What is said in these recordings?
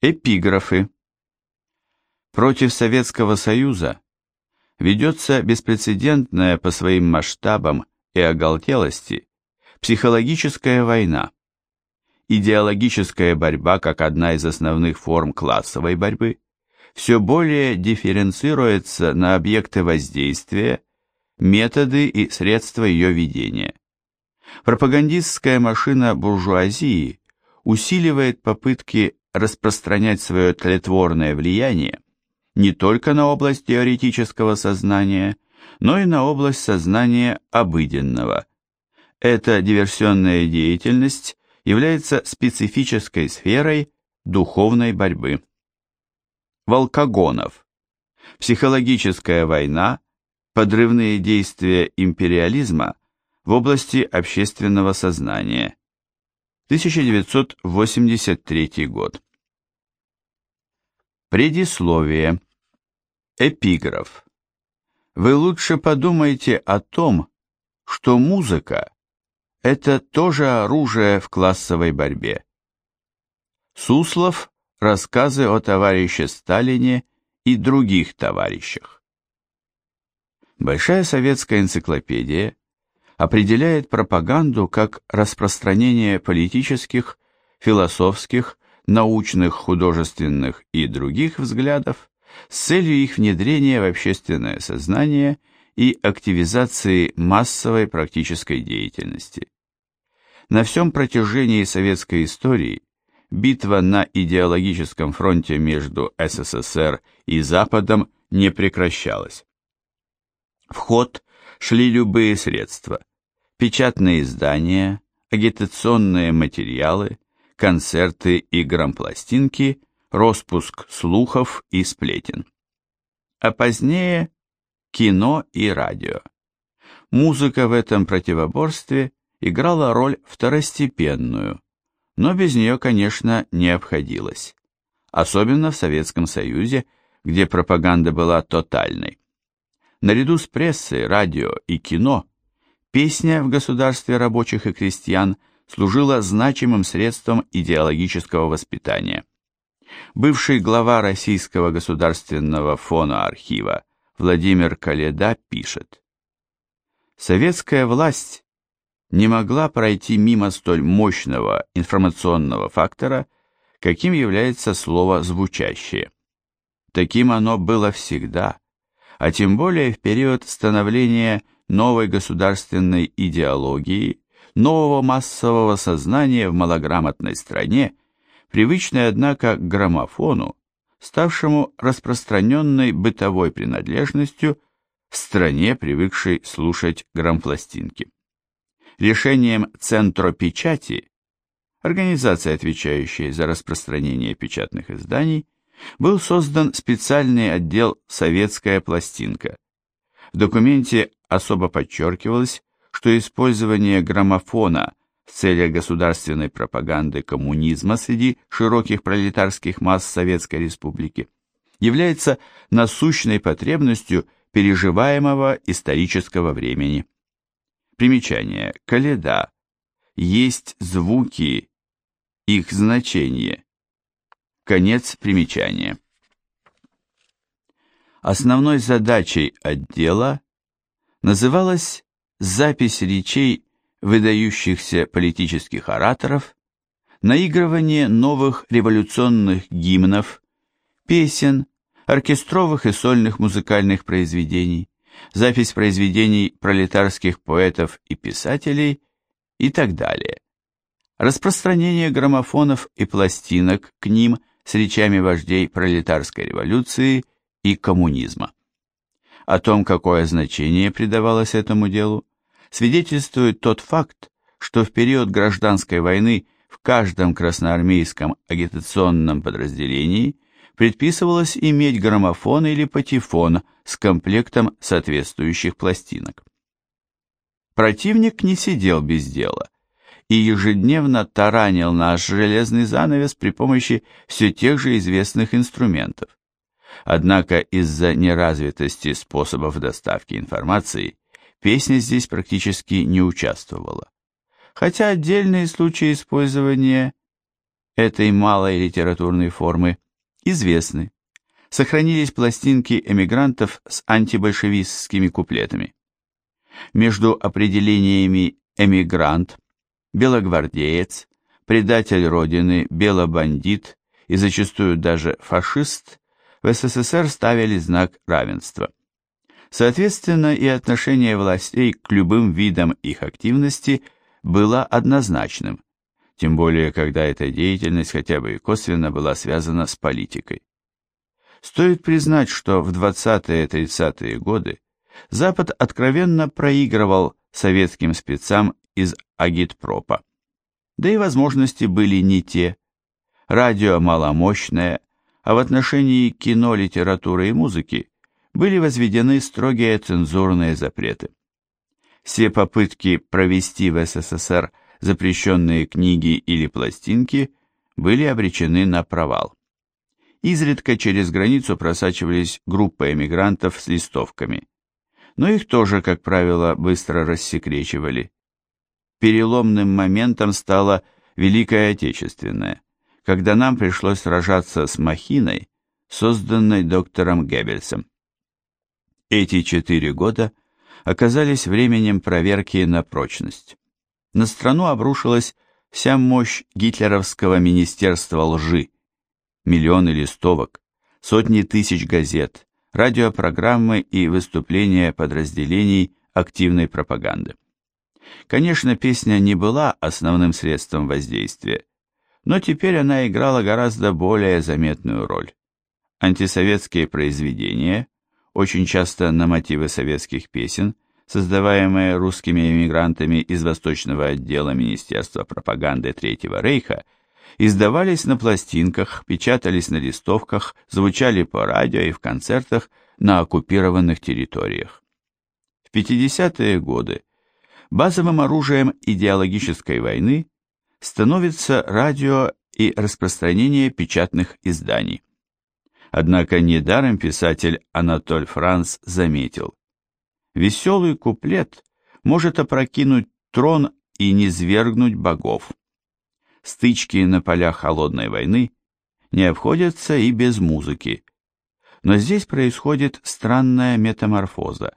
Эпиграфы. Против Советского Союза ведется беспрецедентная по своим масштабам и оголтелости психологическая война. Идеологическая борьба как одна из основных форм классовой борьбы все более дифференцируется на объекты воздействия, методы и средства ее ведения. Пропагандистская машина буржуазии усиливает попытки распространять свое тлетворное влияние не только на область теоретического сознания, но и на область сознания обыденного. Эта диверсионная деятельность является специфической сферой духовной борьбы. Волкогонов. Психологическая война, подрывные действия империализма в области общественного сознания. 1983 год. Предисловие. Эпиграф. Вы лучше подумайте о том, что музыка – это тоже оружие в классовой борьбе. Суслов. Рассказы о товарище Сталине и других товарищах. Большая советская энциклопедия определяет пропаганду как распространение политических, философских, научных, художественных и других взглядов с целью их внедрения в общественное сознание и активизации массовой практической деятельности. На всем протяжении советской истории битва на идеологическом фронте между СССР и Западом не прекращалась. В ход шли любые средства, печатные издания, агитационные материалы, концерты и грампластинки, распуск слухов и сплетен. А позднее кино и радио. Музыка в этом противоборстве играла роль второстепенную, но без нее, конечно, не обходилось. Особенно в Советском Союзе, где пропаганда была тотальной. Наряду с прессой, радио и кино – Песня в государстве рабочих и крестьян служила значимым средством идеологического воспитания. Бывший глава Российского государственного фона архива Владимир Каледа пишет. Советская власть не могла пройти мимо столь мощного информационного фактора, каким является слово «звучащее». Таким оно было всегда, а тем более в период становления новой государственной идеологии, нового массового сознания в малограмотной стране, привычной, однако, к граммофону, ставшему распространенной бытовой принадлежностью в стране, привыкшей слушать грампластинки. Решением Центропечати, организации, отвечающей за распространение печатных изданий, был создан специальный отдел «Советская пластинка». В документе особо подчеркивалось, что использование граммофона в целях государственной пропаганды коммунизма среди широких пролетарских масс Советской Республики является насущной потребностью переживаемого исторического времени. Примечание. Каледа. Есть звуки, их значение. Конец примечания. Основной задачей отдела называлась «Запись речей выдающихся политических ораторов», наигрывание новых революционных гимнов, песен, оркестровых и сольных музыкальных произведений, запись произведений пролетарских поэтов и писателей и так далее. Распространение граммофонов и пластинок к ним с речами вождей пролетарской революции и коммунизма. О том, какое значение придавалось этому делу, свидетельствует тот факт, что в период гражданской войны в каждом красноармейском агитационном подразделении предписывалось иметь граммофон или патефон с комплектом соответствующих пластинок. Противник не сидел без дела и ежедневно таранил наш железный занавес при помощи все тех же известных инструментов. Однако из-за неразвитости способов доставки информации песня здесь практически не участвовала. Хотя отдельные случаи использования этой малой литературной формы известны. Сохранились пластинки эмигрантов с антибольшевистскими куплетами. Между определениями «эмигрант», «белогвардеец», «предатель Родины», «белобандит» и зачастую даже «фашист» в СССР ставили знак равенства. Соответственно, и отношение властей к любым видам их активности было однозначным, тем более, когда эта деятельность хотя бы и косвенно была связана с политикой. Стоит признать, что в 20-30-е годы Запад откровенно проигрывал советским спецам из агитпропа. Да и возможности были не те. Радио маломощное, а в отношении кино, литературы и музыки были возведены строгие цензурные запреты. Все попытки провести в СССР запрещенные книги или пластинки были обречены на провал. Изредка через границу просачивались группы эмигрантов с листовками, но их тоже, как правило, быстро рассекречивали. Переломным моментом стала Великая Отечественная, когда нам пришлось сражаться с махиной, созданной доктором Геббельсом. Эти четыре года оказались временем проверки на прочность. На страну обрушилась вся мощь гитлеровского министерства лжи. Миллионы листовок, сотни тысяч газет, радиопрограммы и выступления подразделений активной пропаганды. Конечно, песня не была основным средством воздействия, но теперь она играла гораздо более заметную роль. Антисоветские произведения – очень часто на мотивы советских песен, создаваемые русскими эмигрантами из восточного отдела Министерства пропаганды Третьего Рейха, издавались на пластинках, печатались на листовках, звучали по радио и в концертах на оккупированных территориях. В 50-е годы базовым оружием идеологической войны становится радио и распространение печатных изданий. Однако недаром писатель Анатоль Франц заметил, «Веселый куплет может опрокинуть трон и низвергнуть богов. Стычки на полях холодной войны не обходятся и без музыки. Но здесь происходит странная метаморфоза.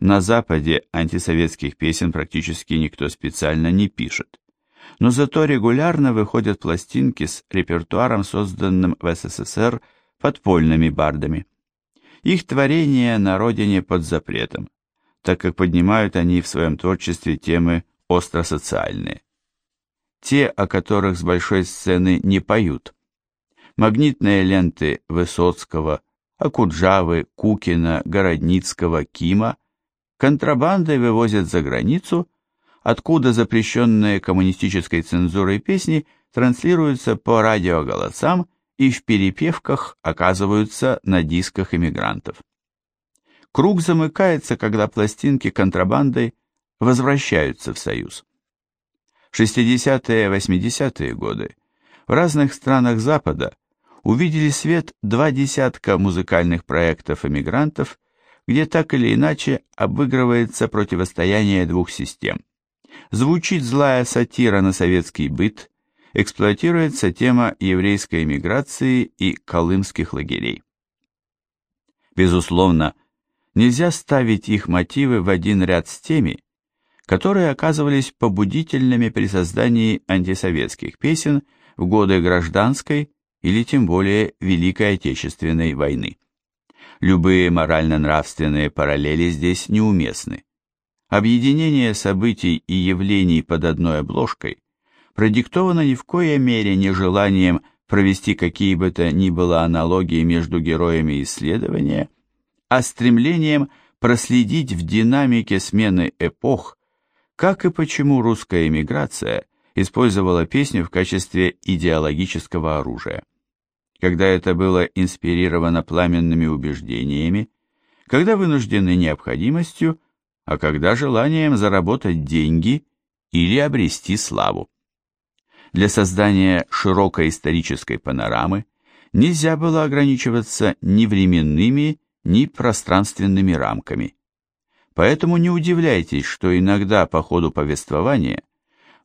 На Западе антисоветских песен практически никто специально не пишет. Но зато регулярно выходят пластинки с репертуаром, созданным в СССР подпольными бардами. Их творения на родине под запретом, так как поднимают они в своем творчестве темы остросоциальные. Те, о которых с большой сцены не поют. Магнитные ленты Высоцкого, Акуджавы, Кукина, Городницкого, Кима контрабандой вывозят за границу, откуда запрещенные коммунистической цензурой песни транслируются по радиоголосам и в перепевках оказываются на дисках иммигрантов. Круг замыкается, когда пластинки контрабандой возвращаются в Союз. В 60-80-е годы в разных странах Запада увидели свет два десятка музыкальных проектов эмигрантов, где так или иначе обыгрывается противостояние двух систем. Звучит злая сатира на советский быт, эксплуатируется тема еврейской эмиграции и колымских лагерей. Безусловно, нельзя ставить их мотивы в один ряд с теми, которые оказывались побудительными при создании антисоветских песен в годы гражданской или тем более Великой Отечественной войны. Любые морально-нравственные параллели здесь неуместны. Объединение событий и явлений под одной обложкой продиктовано ни в коей мере не желанием провести какие бы то ни было аналогии между героями исследования, а стремлением проследить в динамике смены эпох, как и почему русская эмиграция использовала песню в качестве идеологического оружия. Когда это было инспирировано пламенными убеждениями, когда вынуждены необходимостью, а когда желанием заработать деньги или обрести славу. Для создания широкой исторической панорамы нельзя было ограничиваться ни временными, ни пространственными рамками. Поэтому не удивляйтесь, что иногда по ходу повествования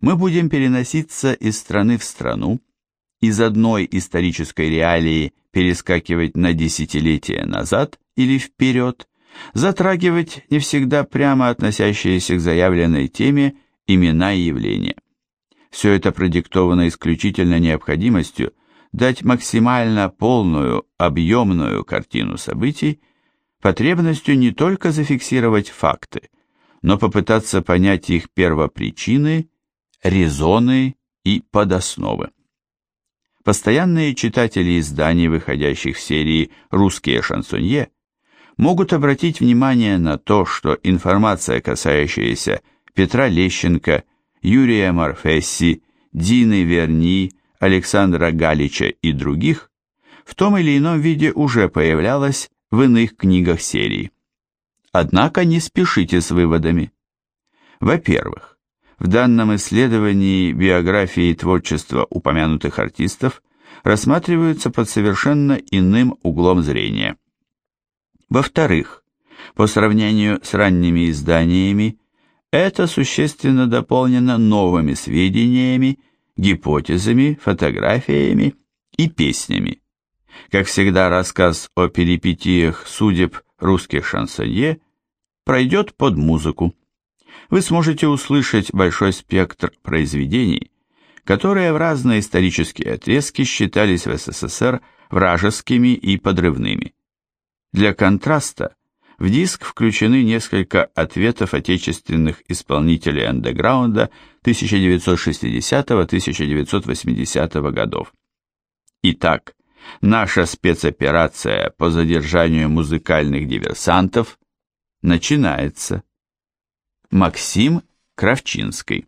мы будем переноситься из страны в страну из одной исторической реалии перескакивать на десятилетия назад или вперед, затрагивать не всегда прямо относящиеся к заявленной теме имена и явления. Все это продиктовано исключительно необходимостью дать максимально полную, объемную картину событий, потребностью не только зафиксировать факты, но попытаться понять их первопричины, резоны и подосновы. Постоянные читатели изданий, выходящих в серии «Русские шансонье», могут обратить внимание на то, что информация, касающаяся Петра Лещенко, Юрия Марфесси, Дины Верни, Александра Галича и других, в том или ином виде уже появлялась в иных книгах серии. Однако не спешите с выводами. Во-первых, в данном исследовании биографии и творчества упомянутых артистов рассматриваются под совершенно иным углом зрения. Во-вторых, по сравнению с ранними изданиями, это существенно дополнено новыми сведениями, гипотезами, фотографиями и песнями. Как всегда, рассказ о перипетиях судеб русских шансонье пройдет под музыку. Вы сможете услышать большой спектр произведений, которые в разные исторические отрезки считались в СССР вражескими и подрывными. Для контраста в диск включены несколько ответов отечественных исполнителей андеграунда 1960-1980 годов. Итак, наша спецоперация по задержанию музыкальных диверсантов начинается. Максим Кравчинский